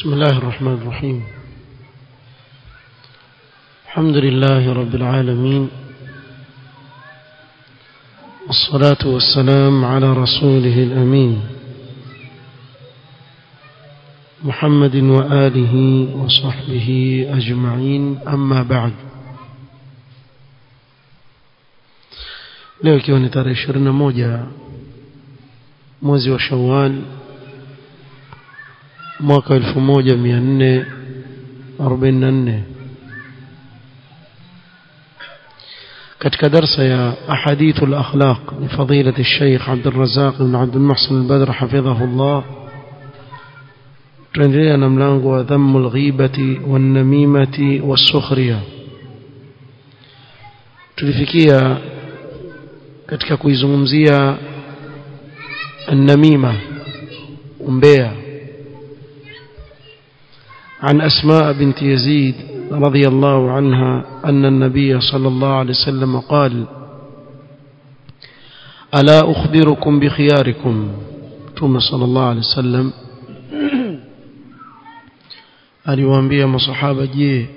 بسم الله الرحمن الرحيم. الحمد لله رب العالمين. والصلاة والسلام على رسوله الأمين. محمد وآله وصحبه أجمعين. أما بعد. Leo na moja mwezi wa shawal mwaka elfu moja mia nne arobaini na nne katika darsa ya ahadithu lakhlaq ni fadilati lsheikh abdurazaq bn abdulmuhsin albadr hafidhahu llah tunaendelea na mlango wa dhamu lghibati wannamimati wassukhriya tulifikia katika kuizungumzia النميمة أمبيا عن أسماء بنت يزيد رضي الله عنها أن النبي صلى الله عليه وسلم قال ألا أخبركم بخياركم؟ ثم صلى الله عليه وسلم aliwaambia masahaba je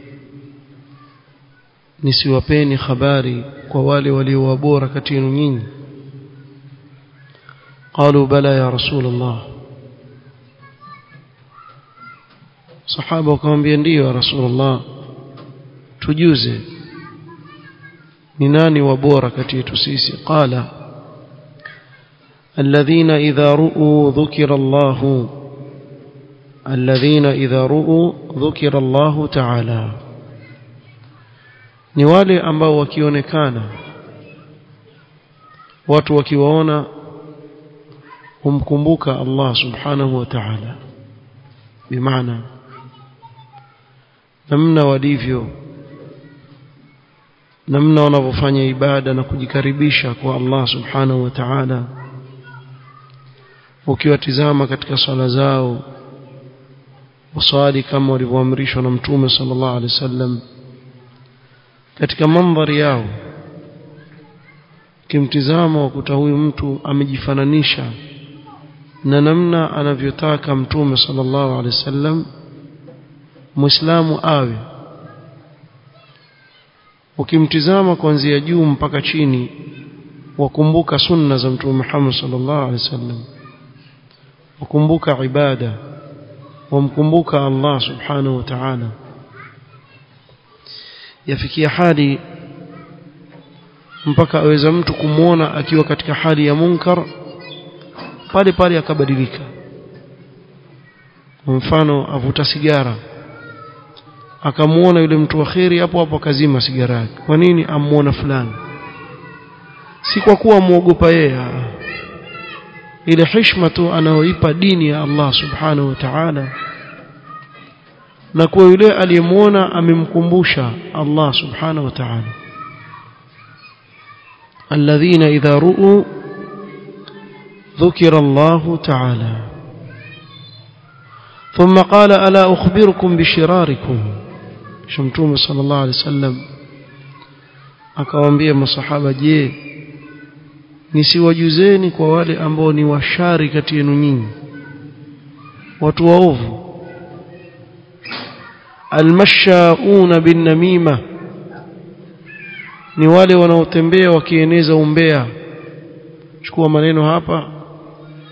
nisiwapeni habari kwa wale walio bora kati yenu nyinyi? قالوا بلى يا رسول الله صحابه wakamwambia ndio ya rasulullah tujuze ni nani wabora kati yetu sisi qala الذين إذا رؤوا ذكر الله الذين إذا رؤوا ذكر الله تعالى ni wale ambao wakionekana watu wakiwaona humkumbuka Allah subhanahu wa ta'ala bimaana namna walivyo namna wanavyofanya ibada na kujikaribisha kwa Allah subhanahu wa ta'ala. Ukiwatizama katika sala zao waswali kama walivyoamrishwa na mtume sallallahu alaihi wasallam. Katika mandhari yao kimtizama wakuta huyu mtu amejifananisha na namna anavyotaka mtume sallallahu alaihi wasallam muislamu awe. Ukimtizama kuanzia juu mpaka chini wakumbuka sunna za mtume Muhammad sallallahu alaihi wasallam. Wakumbuka ibada. Wamkumbuka Allah subhanahu wa ta'ala. Yafikia hali mpaka aweza mtu kumwona akiwa katika hali ya munkar pale pale akabadilika. Mfano avuta sigara akamuona yule mtu wa kheri hapo hapo akazima sigara yake kwa nini amuona fulani si kwa kuwa muogopa yeye ile heshima tu anayoipa dini ya Allah subhanahu wa ta'ala na kwa yule aliyemuona amemkumbusha Allah subhanahu wa ta'ala alladhina idha ru'u ذكر الله تعالى ثم قال ألا أخبركم بشراركم kisha mtume sallallahu alaihi wasallam akawaambia masahaba je nisiwajuzeni kwa wale ambao ni washari kati yenu nyinyi watu waovu? Almashauna bin namima ni wale wanaotembea wakieneza umbea. Chukua maneno hapa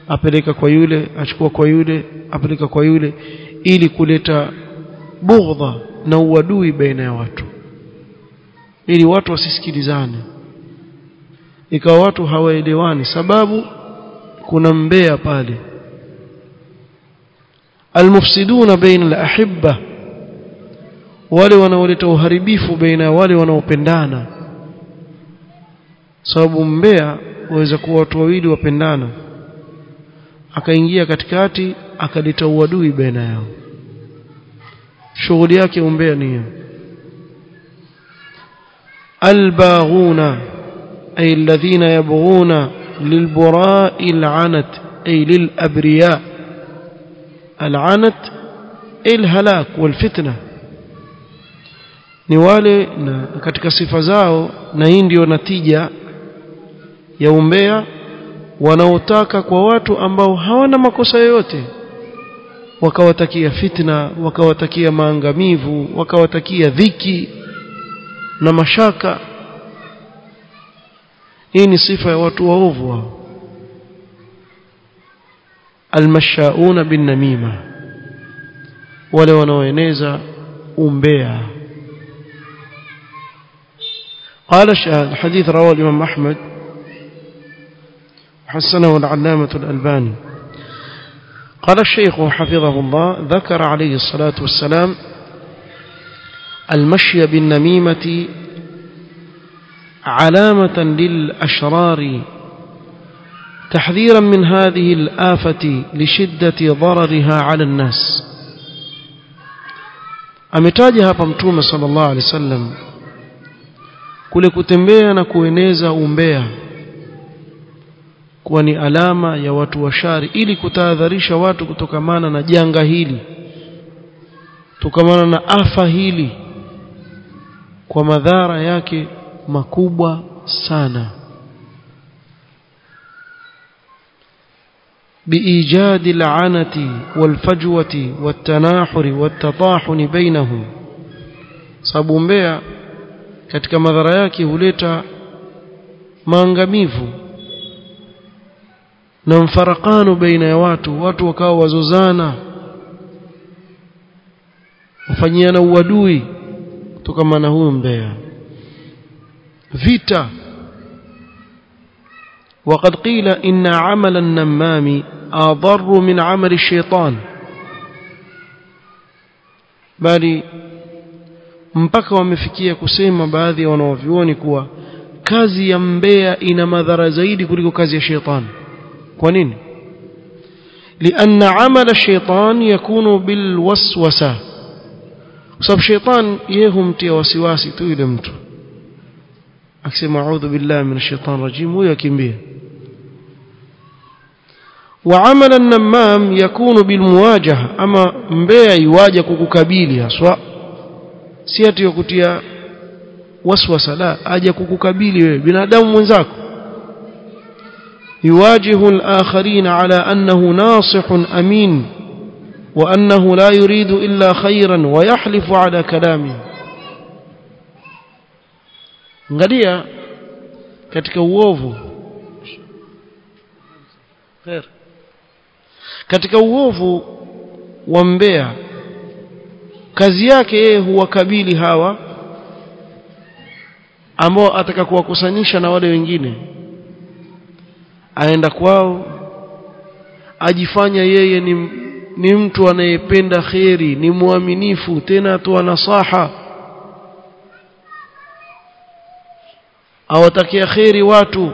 apeleka kwa yule achukua kwa yule apeleka kwa yule ili kuleta bughdha na uadui baina ya watu. Ili watu wasisikilizane. Ikawa watu hawaelewani sababu kuna mbea pale. Almufsiduna baina alahibba. Wale wanaoleta uharibifu baina ya wale wanaopendana. Sababu mbea waweza kuwa watu wawili wapendana. Akaingia katikati akaleta uadui baina yao shughuli yake umbea ni hiyo. Albaghuna ay alladhina yabghuna lilbura'i al'anat ay lilabriya. Al'anat alhalak walfitna. Ni wale na katika sifa zao na hii ndio natija ya umbea wanaotaka kwa watu ambao hawana makosa yoyote wakawatakia fitna wakawatakia maangamivu wakawatakia dhiki na mashaka hii ni sifa ya watu waovu wao almashauna bin namima wale wanaoeneza umbea قال الحديث رواه الإمام أحمد حسنه العلامة الألباني قال الشيخ حفظه الله ذكر عليه الصلاة والسلام المشي بالنميمة علامة للأشرار تحذيرا من هذه الآفة لشدة ضررها على الناس. ametaja hapa mtume sallallahu alaihi wasallam kule kutembea na kueneza kuwa ni alama ya watu wa shari ili kutahadharisha watu kutokamana na janga hili kutokamana na afa hili kwa madhara yake makubwa sana بإيجاد العنة والفجوة والتناحر والتطاحن بينهم sababu mbea katika madhara yake huleta maangamivu na mfarakano baina ya watu watu wakawa wazozana wafanyiana uadui kutokana na huyu mbea vita وقد قيل إن عمل النمام أضر من عمل الشيطان bali mpaka wamefikia kusema baadhi ya wanaovyuoni kuwa kazi ya mbea ina madhara zaidi kuliko kazi ya shetani kwa nini لأن عمل الشيطان يكون بالوسوسة بسبب الشيطان يهم تي وسواسي tu yule mtu akisema a'udhu billahi minash shaitani rajim huyo akimbia وعمل النمام يكون بالمواجهه اما mbea iwaje kukukabili haswa si ati kutia waswasa la aje kukukabili wewe binadamu mwenzako يواجه الآخرين على أنه ناصح أمين وأنه لا يريد إلا خيرا ويحلف على كلامه angalia katika uovu khair katika uovu wa mbea kazi yake yeye huwakabili hawa ambao ataka kuwakusanisha na wale wengine aenda kwao. Ajifanya yeye ni, ni mtu anayependa kheri ni mwaminifu tena atoa nasaha. Awatakia kheri watu.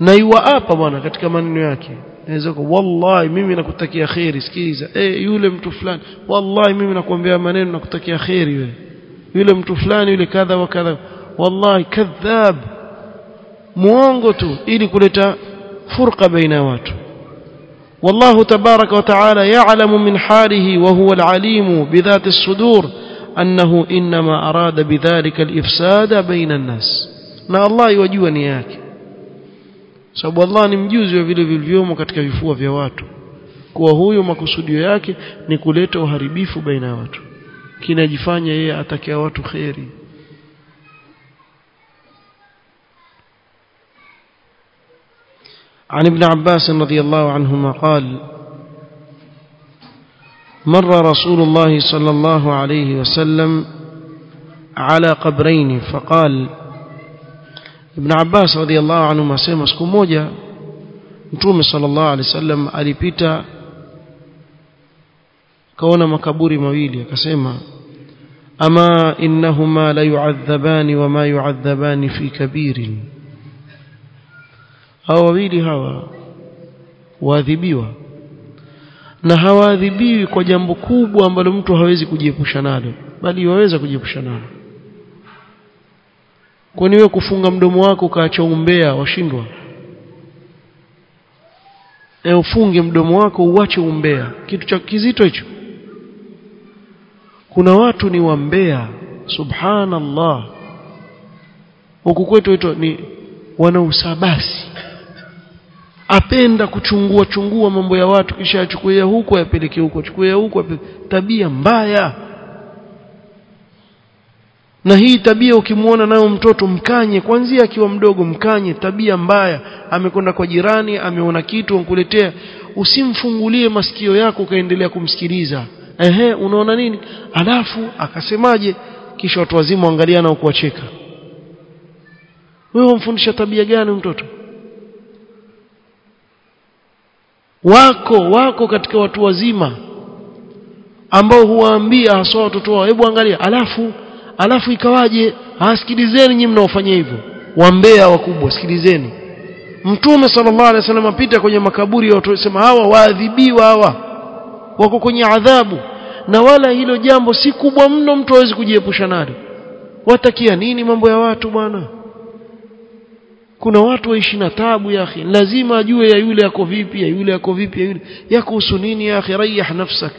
Na iwaapa bwana katika maneno yake. Naweza wallahi mimi nakutakia kheri. Sikiliza. Eh yule mtu fulani. Wallahi mimi nakuambia maneno nakutakia kheri wewe. Yule mtu fulani yule kadha wa kadha. Wallahi kadhab muongo tu ili kuleta furqa baina ya watu والله تبارك وتعالى يعلم من حاله وهو العليم بذات الصدور أنه إنما أراد بذلك الإفساد بين الناس na Allah yajua nia yake sababu Allah ni mjuzi wa vile vilivyomo katika vifua vya watu kuwa huyo makusudio yake ni kuleta uharibifu baina ya watu kinajifanya yeye atakia watu kheri عن ابن عباس رضي الله عنهما قال مر رسول الله صلى الله عليه وسلم على قبرين فقال ابن عباس رضي الله عنهما سيما سكوموجا نتوم صلى الله عليه وسلم علي بيتا كون مكبوري مويلي كسيما أما إنهما ليعذبان وما يعذبان في كبير. Hawa wawili hawa waadhibiwa. Na hawaadhibiwi kwa jambo kubwa ambalo mtu hawezi kujiepusha nalo bali waweza kujiepusha nalo. Kwani wewe kufunga mdomo wako ukaacha umbea washindwa? E ufunge mdomo wako uache umbea. Kitu cha kizito hicho. Kuna watu ni wambea subhanallah. Huku kwetu ni wana usabasi apenda kuchungua chungua mambo ya watu kisha achukue huko yapeleke huko achukue huko tabia mbaya. Na hii tabia ukimwona nayo mtoto mkanye kwanzia akiwa mdogo mkanye tabia mbaya. Amekwenda kwa jirani ameona kitu ankuletea usimfungulie masikio yako ukaendelea kumsikiliza. Ehe unaona nini? Alafu akasemaje? Kisha watu wazima waangaliana na wacheka wewe umfundisha tabia gani mtoto wako wako katika watu wazima ambao huwaambia haswa watoto wao hebu angalia. Alafu alafu ikawaje? Asikilizeni nyinyi mnaofanya hivyo. Wambea wakubwa sikilizeni. Mtume sallallahu alaihi wasallam apita kwenye makaburi ya watu sema hawa waadhibiwa hawa. Wako kwenye adhabu. Na wala hilo jambo si kubwa mno mtu hawezi kujiepusha nalo. Watakia nini mambo ya watu bwana kuna watu waishi na tabu ya akhi. Lazima ajue ya yule yako vipi ya yule yako vipi ya yule. Yakuhusu nini ya akhi? Rayah nafsak.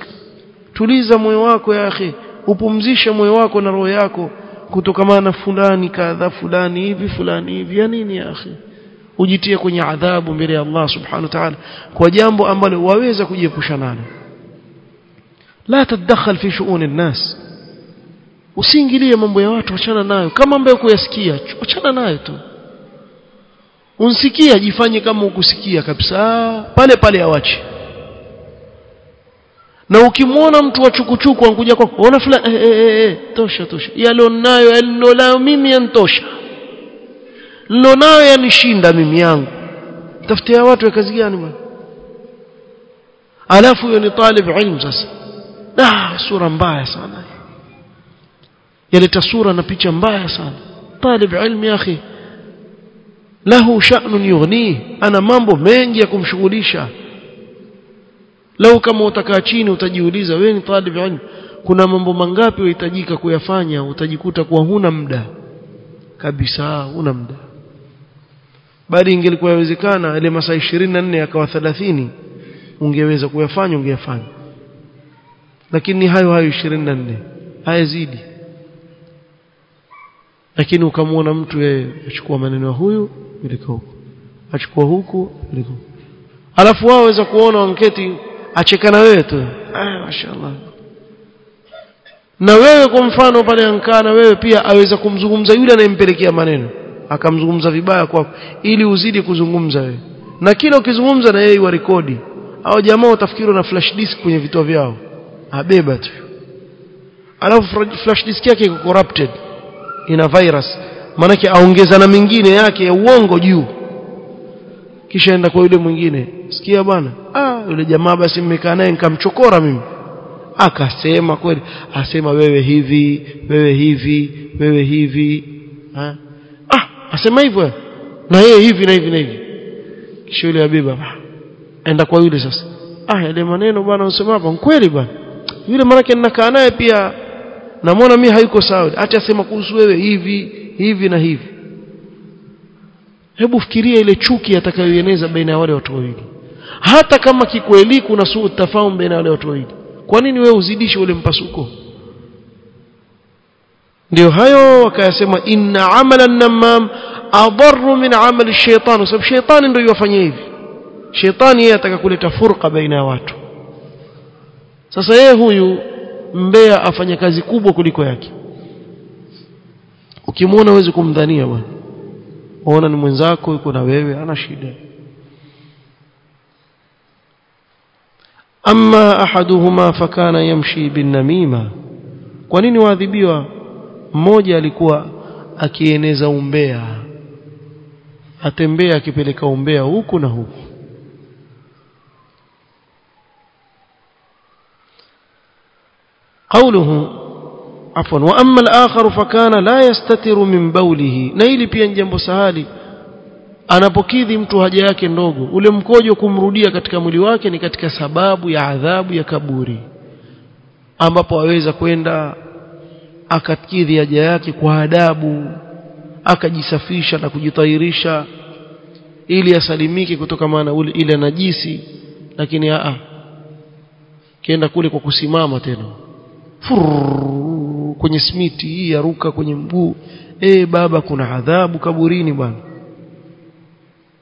Tuliza moyo wako ya akhi. Upumzishe moyo wako na roho yako kutokamana na fulani kadha fulani hivi fulani hivi. Ya nini ya akhi? Ujitie kwenye adhabu mbele ya Allah subhanahu wa ta'ala kwa jambo ambalo waweza kujiepusha nalo. La tadakhal fi shu'un an-nas. Usiingilie mambo ya watu achana nayo. Kama ambayo kuyasikia achana nayo tu unsikia jifanye kama ukusikia kabisa. Pale pale awache. Na ukimwona mtu wa chukuchuku ankuja kwako ona fulani. Eh, eh, eh, tosha tosha. Yalionayo yalionayo mimi yantosha nilonayo yanishinda mimi yangu. Tafutia watu ya kazi gani bwana? Alafu huyo ni talib ilmu sasa. Ah sura mbaya sana. Yaleta sura na picha mbaya sana. Talib ilmu ya akhi lahu sha'nun yughni ana mambo mengi ya kumshughulisha. Lau kama utakaa chini utajiuliza wewe ni talib ilm kuna mambo mangapi unahitajika kuyafanya utajikuta kuwa huna muda? Kabisa huna muda. Bali ingelikuwa yawezekana ile masaa 24 yakawa 30 ungeweza kuyafanya ungeyafanya. Lakini hayo hayo 24 hayazidi lakini ukamwona mtu yeye achukua maneno ya huyu peleka huko. Achukua huku peleka huku alafu wao waweza kuona wanketi achekana wewe tu. Ah mashaallah na wewe kwa mfano pale ankaa na wewe pia aweza kumzungumza yule anayempelekea maneno. Akamzungumza vibaya kwako ili uzidi kuzungumza wewe. Na kila ukizungumza na yeye wa rekodi au jamaa utafikiri na flash disk kwenye vituo vyao. Abeba tu. Alafu flash disk yake iko corrupted ina virus. Manake aongeza na mingine yake ya uongo juu. Kisha enda kwa yule mwingine. Sikia bwana. Ah yule jamaa basi mmekaa naye nikamchokora mimi. Akasema kweli. Asema wewe hivi wewe hivi wewe hivi. Ha? ah asema hivyo. Na yeye hivi na hivi na hivi. Kisha yule habiba enda kwa yule sasa. Ah yale maneno bwana unasema hapa kweli bwana. Yule manake ninakaa naye pia namwona mimi haiko sawa. Hata asema kuhusu wewe hivi hivi na hivi. Hebu fikiria ile chuki atakayoeneza baina ya wale watu wawili. Hata kama kikweli kuna suu tafahamu baina ya wale watu wawili. Kwa nini wewe uzidishi ule mpasuko? Ndio hayo wakayasema inna amala namam adarru min amali shaitan sababu shaitani ndio yafanya hivi. Shaitani yeye ataka kuleta furqa baina ya watu. Sasa yeye huyu mbea afanya kazi kubwa kuliko yake. Ukimwona uweze kumdhania bwana. Ona ni mwenzako yuko na wewe ana shida. Amma ahaduhuma fakana yamshi binnamima kwa nini waadhibiwa? Mmoja alikuwa akieneza umbea. Atembea akipeleka umbea huku na huku قوله عفوا واما الاخر فكان لا يستتر من بوله na hili pia ni jambo sahali anapokidhi mtu haja yake ndogo ule mkojo kumrudia katika mwili wake ni katika sababu ya adhabu ya kaburi ambapo aweza kwenda akakidhi haja yake kwa adabu akajisafisha na kujitahirisha ili asalimike kutokana na ile najisi lakini a kienda kule kwa kusimama tena Kwenye smiti hii yaruka kwenye mguu. Eh baba kuna adhabu kaburini bwana.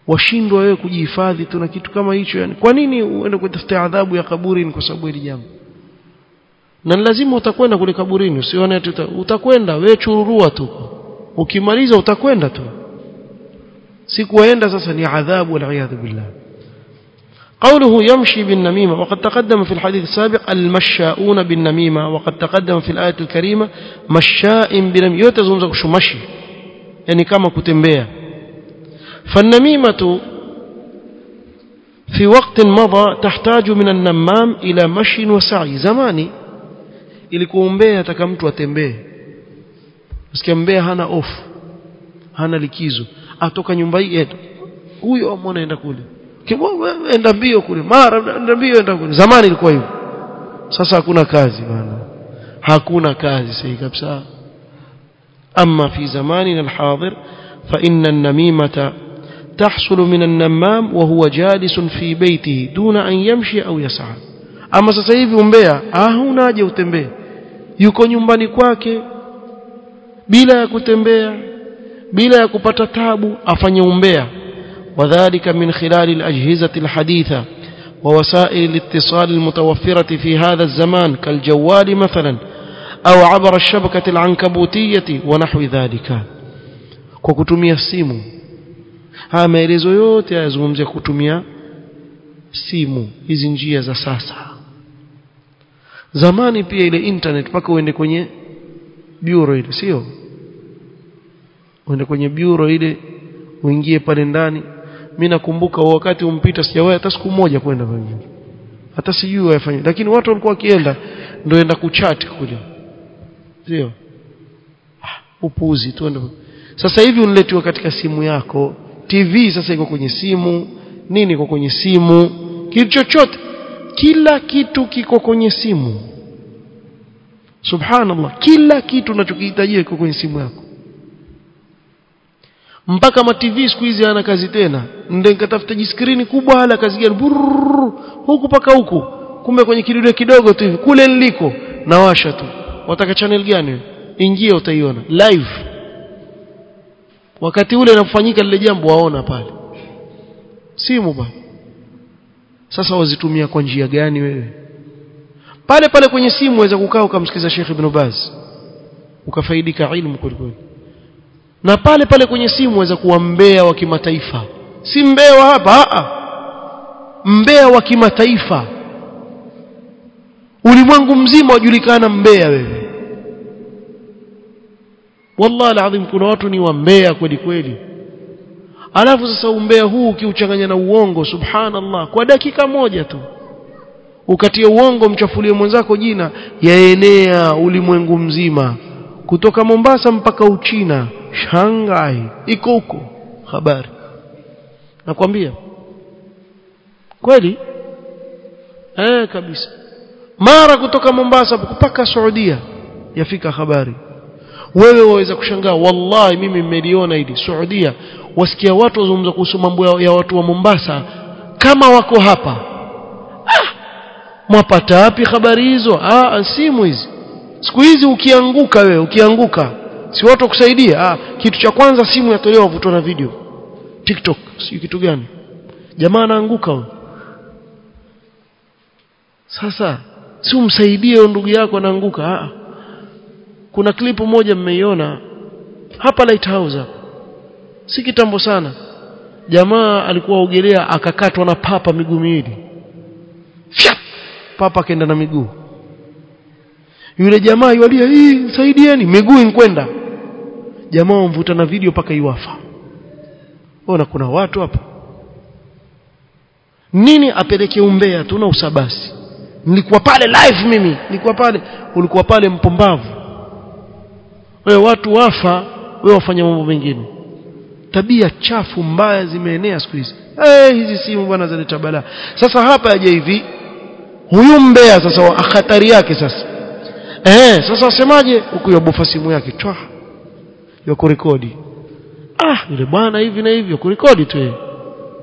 Washindwa wewe kujihifadhi tuna kitu kama hicho yani. Kwa nini uende kutafuta adhabu ya kaburini kwa sababu hili jambo? Na lazima utakwenda kule kaburini usione ati utakwenda wewe chururua tu. Ukimaliza utakwenda tu. Sikuwaenda sasa ni adhabu wal billah قوله يمشي بالنميمة وقد تقدم في الحديث السابق المشاؤون بالنميمة وقد تقدم في الآية الكريمة مشاء بالنميمة يتزمزك شو مشي؟ يعني كما كتنبية. فالنميمة في وقت مضى تحتاج من النمام إلى مشي وسعي. زماني ilikuwa mbea ataka mtu atembee usikia mbea hana off hana likizo atoka nyumba hii huyo amwona enda kule enda mbio kule mara enda mbio enda kule zamani ilikuwa hivyo sasa hakuna kazi bana hakuna kazi sahi kabisa ama fi zamanina alhadir fa inna an-namimata تحصل من النمام وهو جالس في بيته دون أن يمشي أو يسعى أما sasa hivi umbea ah huna haja utembee yuko nyumbani kwake bila ya kutembea bila ya kupata tabu afanye umbea وذلك من خلال الأجهزة الحديثة ووسائل الاتصال المتوفرة في هذا الزمان كالجوال مثلا أو عبر الشبكة العنكبوتية ونحو ذلك وكتمية السيمو haya maelezo yote yazungumzia kutumia simu hizi njia za sasa zamani pia ile internet mpaka uende kwenye bureau ile sio uende kwenye bureau ile uingie pale ndani mimi nakumbuka wakati umpita sijawahi hata siku moja kwenda pengine hata sijui wafanye lakini watu walikuwa wakienda ndio enda kuchat kule. Sio upuzi tu sasa hivi unletiwa katika simu yako. TV sasa iko kwenye simu. Nini iko kwenye simu? Kitu chochote. Kila kitu kiko kwenye simu. Subhanallah. Kila kitu unachokihitajia kiko kwenye simu yako mpaka ma TV siku hizi hana kazi tena. Ndio nikatafuta jiskrini kubwa hala kazi gani? Huku paka huku. Kumbe kwenye kidude kidogo tu kule niliko nawasha tu. Wataka channel gani ingia utaiona. Live. Wakati ule inafanyika lile jambo waona pale. Simu bwana sasa wazitumia kwa njia gani wewe? Pale pale kwenye simu waweza kukaa ukamsikiza Sheikh Ibn Baz. Ukafaidika ilmu kweli na pale pale kwenye simu waweza kuwa mbea wa kimataifa. Si mbea wa hapa a mbea wa kimataifa. Ulimwengu mzima wajulikana mbea wewe. Wallahi alazim kuna watu ni wambea kweli kweli. Alafu sasa umbea huu ukiuchanganya na uongo subhanallah kwa dakika moja tu. Ukatia uongo mchafulie mwenzako jina yaenea ulimwengu mzima. Kutoka Mombasa mpaka Uchina Shanghai iko huko. Habari? Nakwambia. Kweli? Eh kabisa. Mara kutoka Mombasa mpaka Saudia yafika habari. Wewe waweza kushangaa wallahi mimi nimeliona hili. Saudia wasikia watu wazungumza kuhusu mambo ya watu wa Mombasa. Kama wako hapa. Ah, mwapata wapi habari hizo? Ah simu hizi. Siku hizi ukianguka wewe ukianguka si watu kusaidia ah kitu cha kwanza simu yatolewa vutwa na video. TikTok si kitu gani? Jamaa anaanguka sasa si umsaidie ndugu yako anaanguka ah kuna klipu moja mmeiona hapa lighthouse si kitambo sana. Jamaa alikuwa ogelea akakatwa na papa miguu miwili. Papa akaenda na miguu. Yule jamaa yualia hii saidieni miguu inkwenda jamaa wamvutana video paka iwafa. Ona kuna watu hapa. Nini apeleke umbea? Tuna usabasi. Nilikuwa pale live mimi. Nilikuwa pale. Ulikuwa pale mpumbavu. Wewe watu wafa wewe wafanya mambo mengine. Tabia chafu mbaya zimeenea siku hizi. Eh hizi simu bwana zaleta balaa. Sasa hapa aje hivi? Huyu mbea sasa hatari yake sasa. Eh sasa wasemaje huku yabufa simu yake. Chwa ya kurekodi. Ah yule bwana hivi na hivyo kurekodi tu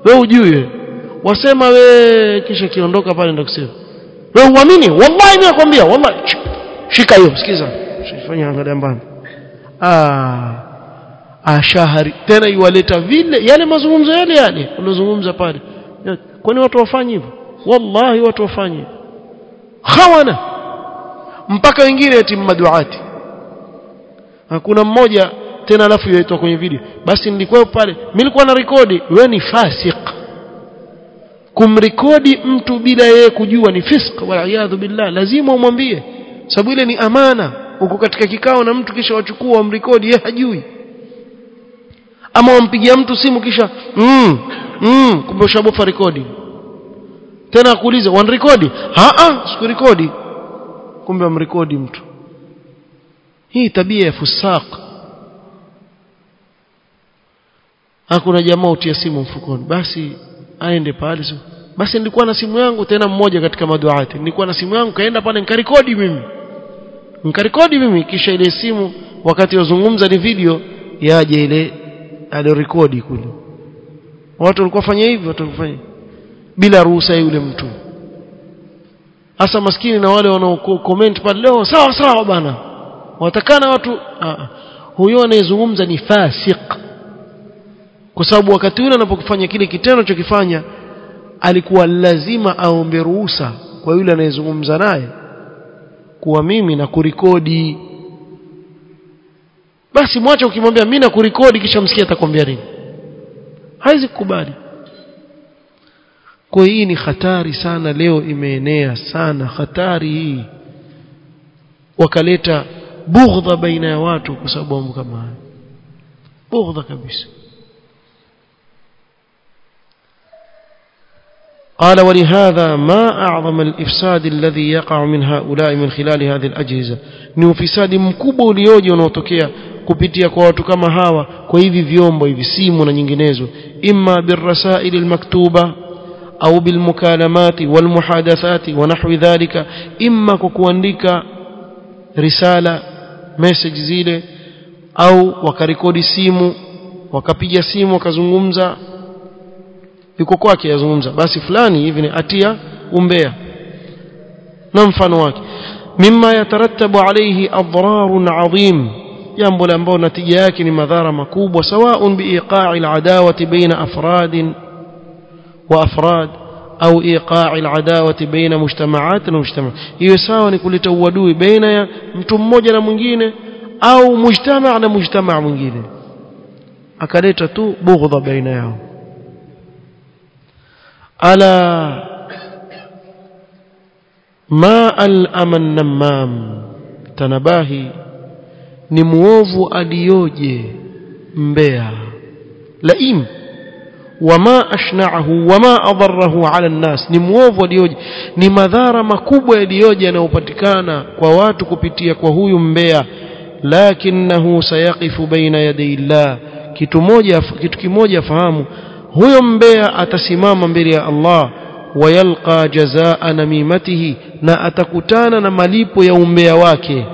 wewe ujue wasema we kisha kiondoka pale ndio kusema. Wewe uamini? Wallahi nakwambia wallahi. Shika hiyo sikiza. Usifanye angalia mbali. Ah ashahari tena iwaleta vile yale mazungumzo yale yale unazungumza pale. Kwani watu wafanye hivyo? Wallahi watu wafanye. Hawana. Mpaka wengine eti maduati hakuna mmoja tena alafu yaitwa kwenye video. Basi nilikuwa pale mimi nilikuwa na rekodi wewe ni fasik kumrekodi mtu bila yeye kujua ni fisk wal billah lazima umwambie. Sababu ile ni amana. Uko katika kikao na mtu kisha wachukua wamrekodi yeye hajui. Ama wampigia mtu simu kisha mm, mm, kumbe ushabofa rekodi tena akuulize wanrekodi a a sikurekodi kumbe wamrekodi mtu. Hii tabia ya fusaq hakuna jamaa utia simu mfukoni. Basi aende pale basi nilikuwa na simu yangu tena mmoja katika maduati. Nilikuwa na simu yangu kaenda pale nikarekodi mimi. Nikarekodi mimi kisha ile simu wakati wazungumza ni video yaje ile alirekodi kule. Watu walikuwa fanya hivyo watu walifanya bila ruhusa yule mtu. Hasa maskini na wale wanao comment pale leo sawa sawa bana watakana watu huyo anayezungumza ni fasik kwa sababu wakati ule anapokifanya kile kitendo chokifanya alikuwa lazima aombe ruhusa kwa yule anayezungumza naye kuwa mimi na kurikodi basi mwache ukimwambia mimi na kurikodi kisha msikia atakwambia nini. Haizi kukubali. Kwa hii ni hatari sana leo imeenea sana hatari hii. Wakaleta bughdha baina ya watu kwa sababu kama haya bughdha kabisa قال ولهذا ما أعظم الإفساد الذي يقع من هؤلاء من خلال هذه الأجهزة ni ufisadi mkubwa ulioje unaotokea kupitia kwa watu kama hawa kwa hivi vyombo hivi simu na nyinginezo imma birrasail almaktuba au bilmukalamati walmuhadathati wa nahwi dhalika imma kwa kuandika risala message zile au wakarekodi simu wakapiga simu wakazungumza yuko kwake yazungumza basi fulani hivi ni atia umbea na mfano wake mimma yatarattabu alayhi adrarun adhim jambo ambalo natija yake ni madhara makubwa sawaun biiqa'i aladawati baina afradin wa afrad au iqa'i aladawati baina mujtama'at na mujtama' hiyo sawa ni kuleta uadui baina ya mtu mmoja na mwingine au mujtama' na mujtama' mwingine akaleta tu bughdha baina yao ala ma al-aman namam tanabahi ni muovu aliyoje mbea. Laim wama ashna'ahu wama adarrahu 'ala nnas ni muovu aliyoje ni madhara makubwa yaliyoje yanayopatikana kwa watu kupitia kwa huyu mbea. Lakinahu sayaqifu baina yaday llah kitu moja kitu kimoja fahamu huyo mbea atasimama mbele ya Allah wayalqa jazaa namimatihi na atakutana na malipo ya umbea wake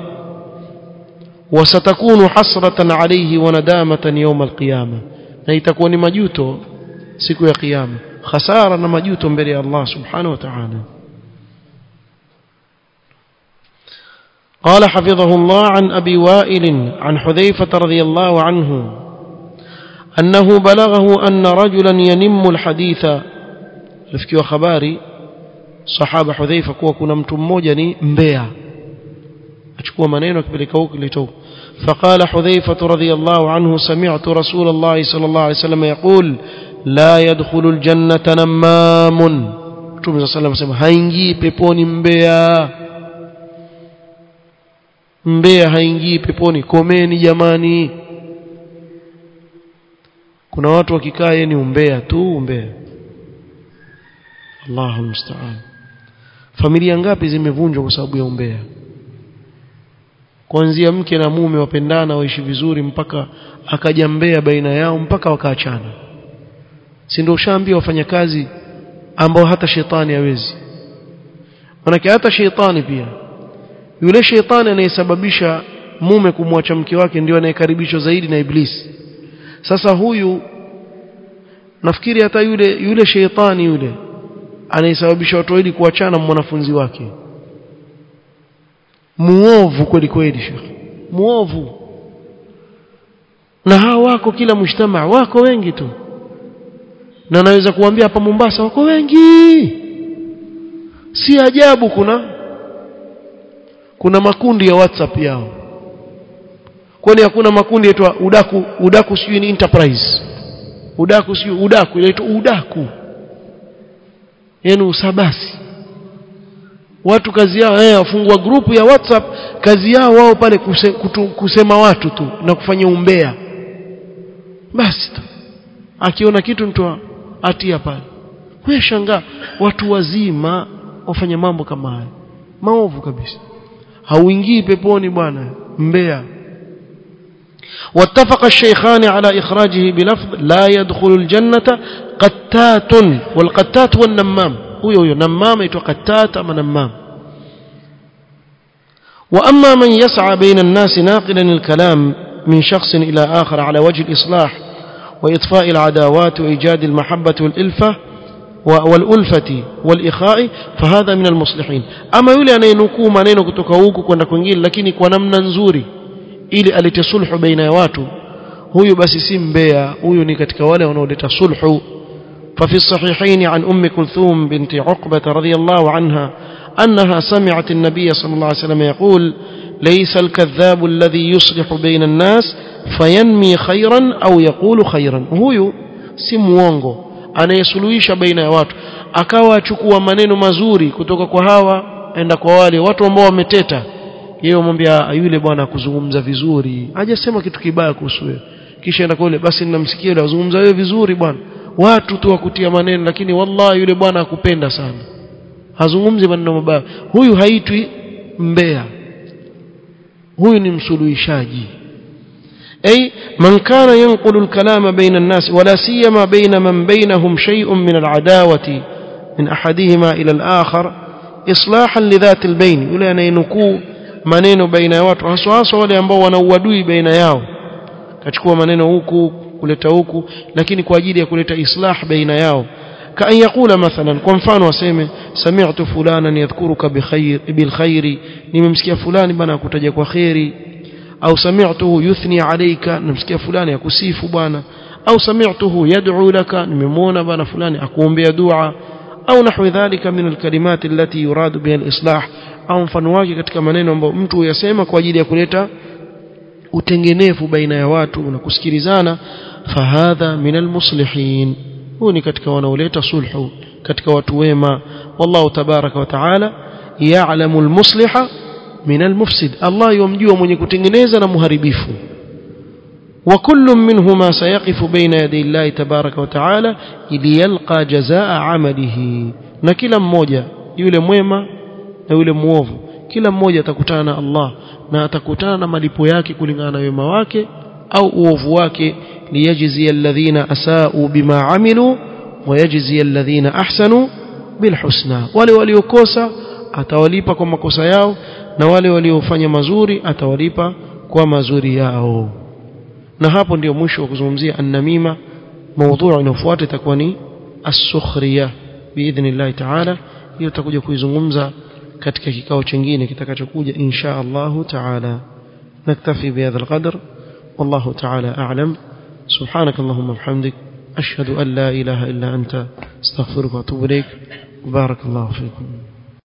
wasatakunu hasratan alayhi wa nadamatan yawm alqiyama na itakuwa ni majuto siku ya kiyama khasara na majuto mbele ya Allah subhanahu wa ta'ala قال حفظه الله عن أبي وائل عن حذيفة رضي الله عنه أنه بلغه أن رجلا ينم الحديث. رفكي خباري صحابة حذيفة كوا كنا متموجني مبيع. أشكوا منين وكبلكوك لتو فقال حذيفة رضي الله عنه سمعت رسول الله صلى الله عليه وسلم يقول لا يدخل الجنة نمام. Mtume صلى الله عليه وسلم haingii peponi mbea mbea haingii peponi komeni jamani kuna watu wakikaa yeye ni umbea tu umbea. Allahu musta'an. Familia ngapi zimevunjwa kwa sababu ya umbea? Kuanzia mke na mume wapendana waishi vizuri mpaka akaja mbea baina yao mpaka wakaachana. Si ndio ushaambia wafanyakazi ambao hata shetani hawezi? Manake hata shetani pia. Yule shetani anayesababisha mume kumwacha mke wake ndio anayekaribishwa zaidi na iblisi sasa huyu nafikiri hata yule yule sheitani yule anayesababisha watu wawili kuachana mwanafunzi wake. Muovu kweli kweli shekhi muovu. Na hawa wako kila mshtama wako wengi tu. Na naweza kuambia hapa Mombasa wako wengi. Si ajabu kuna kuna makundi ya WhatsApp yao kwani hakuna makundi yaitwa udaku udaku sijui ni enterprise. Udaku sijui udaku inaitwa udaku. Yani usabasi watu kazi yao eh wafungua grupu ya WhatsApp kazi yao wao pale kuse, kutu, kusema watu tu na kufanya umbea. Basi akiona kitu mtu atia pale. Wewe shangaa watu wazima wafanya mambo kama haya maovu kabisa. Hauingii peponi bwana mbea واتفق الشيخان على إخراجه بلفظ لا يدخل الجنة قتات والقتات هو هو نمام يتو قتات أما نمام. وأما من يسعى بين الناس ناقلا الكلام من شخص إلى آخر على وجه الإصلاح وإطفاء العداوات وإيجاد المحبة والإلفة والألفة والإخاء فهذا من المصلحين. أما يولي أن kutoka huku kwenda kwingine lakini kwa namna nzuri ili alete sulhu baina ya watu huyu basi si mbea huyu ni katika wale wanaoleta sulhu ففي الصحيحين عن أم كلثوم بنت عقبة رضي الله عنها أنها سمعت النبي صلى الله عليه وسلم يقول ليس الكذاب الذي يصلح بين الناس فينمي خيرا أو يقول خيرا هو muongo anayesuluhisha baina ya watu akawa achukua maneno mazuri kutoka kwa hawa enda kwa wale watu ambao wameteta yeye amwambia yule bwana kuzungumza vizuri hajasema kitu kibaya kuhusu wewe kisha enda kule basi ninamsikia yule azungumza wewe vizuri bwana watu tu wakutia maneno lakini wallahi yule bwana akupenda sana hazungumzi maneno mabaya huyu haitwi mbea huyu ni msuluhishaji أي من كان ينقل الكلام بين الناس ولا سيما بين من بينهم شيء من العداوة من أحدهما إلى الآخر إصلاحا لذات البين يقول أنا ينكو maneno baina ya watu haswa haswa wale ambao wana uadui baina yao kachukua maneno huku kuleta huku lakini kwa ajili ya kuleta islah baina yao كأن يقول مثلا kwa mfano aseme sami'tu fulanan yadhkuruka bikhair bilkhairi nimemsikia fulani bana akutaja kwa khairi au sami'tuhu yuthni alayka nimemsikia fulani akusifu bwana au sami'tuhu yad'u laka nimemwona bana fulani akuombea dua au nahwi dhalika min alkalimat allati yuradu biha alislah au mfano wake katika maneno ambayo mtu huyasema kwa ajili ya kuleta utengenefu baina ya watu na kusikilizana fahadha min almuslihin. Huu ni katika wanaoleta sulhu katika watu wema. Wallahu tabaraka wa taala ya'lamu almusliha min almufsid. Allah yomjua mwenye kutengeneza na muharibifu وكل منهما سيقف بين يدي الله تبارك وتعالى ليلقى جزاء عمله na kila mmoja yule mwema na yule muovu kila mmoja atakutana na Allah na atakutana na malipo yake kulingana na wema wake au uovu wake liyajzi alladhina asau bima amilu wayajzi alladhina ahsanu bilhusna wale waliokosa atawalipa kwa makosa yao na wale waliofanya mazuri atawalipa kwa mazuri yao na hapo ndio mwisho wa kuzungumzia annamima maudhui inayofuata itakuwa ni as-sukhriya biidhnillah ta'ala hiyo tutakuja kuizungumza katika kikao chingine kitakachokuja insha Allah ta'ala naktafi bihadha alqadr wallahu ta'ala a'lam سبحانك اللهم وبحمدك أشهد أن لا إله إلا أنت استغفرك وأتوب إليك بارك الله فيكم